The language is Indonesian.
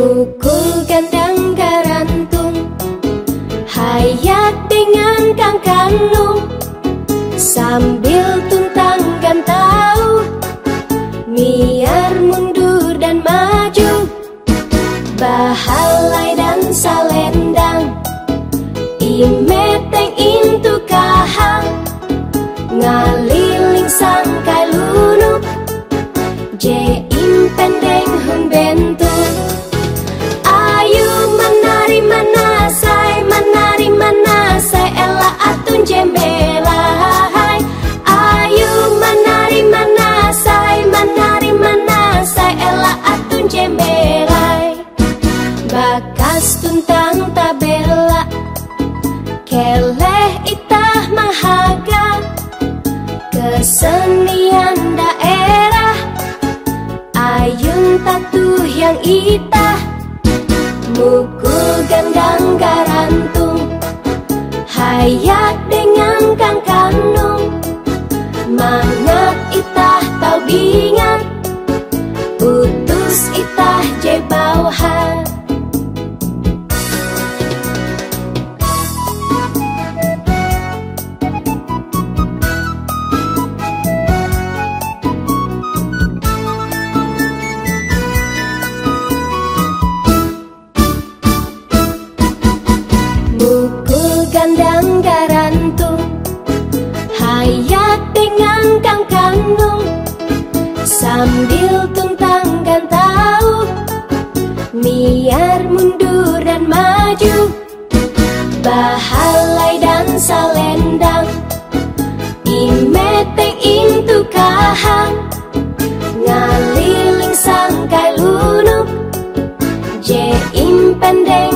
Mukul gandang garantung Hayat dengan kang Sambil tuntang gantau Miar mundur dan maju. Bahalai Kesenian daerah Ayun tatu yang itah Mukul gandang garantung Hayat dengan kang kanung Mangat itah tau bingat Utus itah jebauhan Sambil tuntang gantau Miar mundur dan maju. Bahalai dan salendang Imeteng intu kahang. Ngaliling sangkai lunuk Je impendeng